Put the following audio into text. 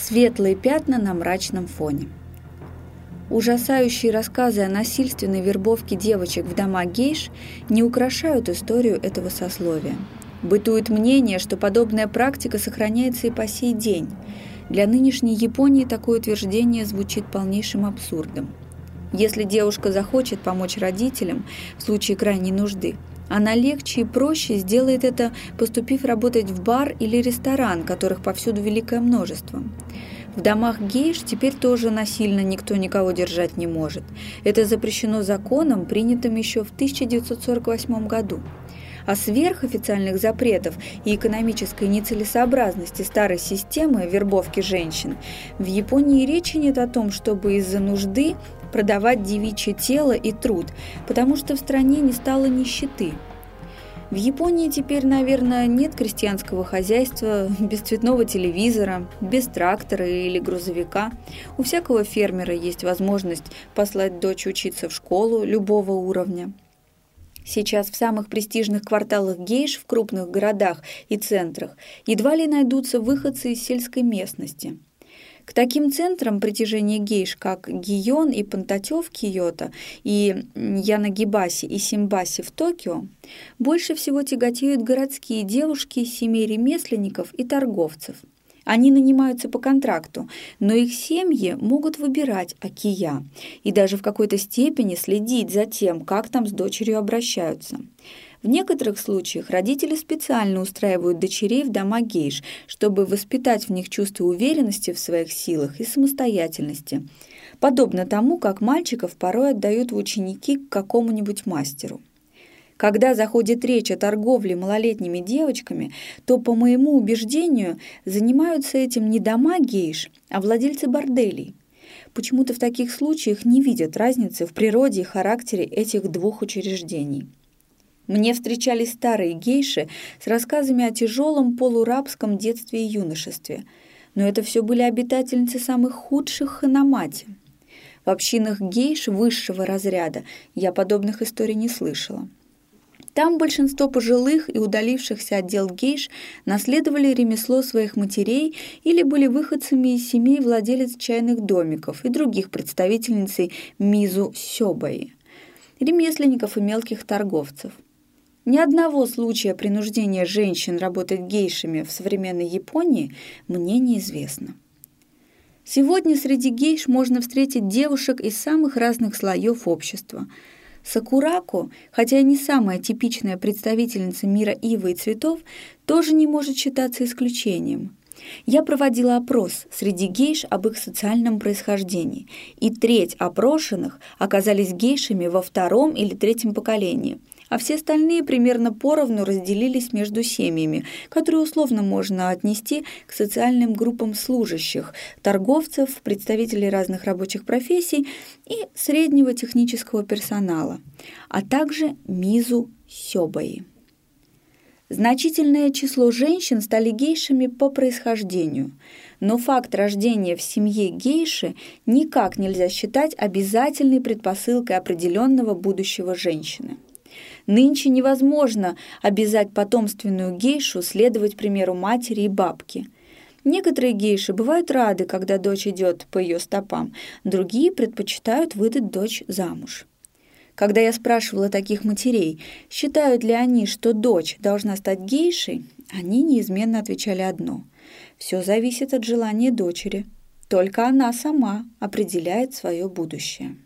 Светлые пятна на мрачном фоне. Ужасающие рассказы о насильственной вербовке девочек в дома гейш не украшают историю этого сословия. Бытует мнение, что подобная практика сохраняется и по сей день. Для нынешней Японии такое утверждение звучит полнейшим абсурдом. Если девушка захочет помочь родителям в случае крайней нужды, она легче и проще сделает это, поступив работать в бар или ресторан, которых повсюду великое множество. В домах гейш теперь тоже насильно никто никого держать не может. Это запрещено законом, принятым еще в 1948 году. А сверх официальных запретов и экономической нецелесообразности старой системы вербовки женщин в Японии речи нет о том, чтобы из-за нужды продавать девичье тело и труд, потому что в стране не стало нищеты. В Японии теперь, наверное, нет крестьянского хозяйства без цветного телевизора, без трактора или грузовика. У всякого фермера есть возможность послать дочь учиться в школу любого уровня. Сейчас в самых престижных кварталах гейш в крупных городах и центрах едва ли найдутся выходцы из сельской местности – к таким центрам притяжения гейш, как Гион и Пантатё в Киото, и Янагибаси и Симбаси в Токио, больше всего тяготеют городские девушки из семей ремесленников и торговцев. Они нанимаются по контракту, но их семьи могут выбирать Акия и даже в какой-то степени следить за тем, как там с дочерью обращаются. В некоторых случаях родители специально устраивают дочерей в дома гейш, чтобы воспитать в них чувство уверенности в своих силах и самостоятельности, подобно тому, как мальчиков порой отдают в ученики к какому-нибудь мастеру. Когда заходит речь о торговле малолетними девочками, то, по моему убеждению, занимаются этим не дома гейш, а владельцы борделей. Почему-то в таких случаях не видят разницы в природе и характере этих двух учреждений. Мне встречались старые гейши с рассказами о тяжелом полурабском детстве и юношестве. Но это все были обитательницы самых худших ханамати. В общинах гейш высшего разряда я подобных историй не слышала. Там большинство пожилых и удалившихся от дел гейш наследовали ремесло своих матерей или были выходцами из семей владелец чайных домиков и других представительницей Мизу Сёбаи, ремесленников и мелких торговцев – ни одного случая принуждения женщин работать гейшами в современной Японии мне неизвестно. Сегодня среди гейш можно встретить девушек из самых разных слоев общества. Сакурако, хотя и не самая типичная представительница мира ивы и цветов, тоже не может считаться исключением. Я проводила опрос среди гейш об их социальном происхождении, и треть опрошенных оказались гейшами во втором или третьем поколении – а все остальные примерно поровну разделились между семьями, которые условно можно отнести к социальным группам служащих, торговцев, представителей разных рабочих профессий и среднего технического персонала, а также мизу сёбаи. Значительное число женщин стали гейшами по происхождению, но факт рождения в семье гейши никак нельзя считать обязательной предпосылкой определенного будущего женщины. Нынче невозможно обязать потомственную гейшу следовать примеру матери и бабки. Некоторые гейши бывают рады, когда дочь идет по ее стопам, другие предпочитают выдать дочь замуж. Когда я спрашивала таких матерей, считают ли они, что дочь должна стать гейшей, они неизменно отвечали одно – все зависит от желания дочери. Только она сама определяет свое будущее.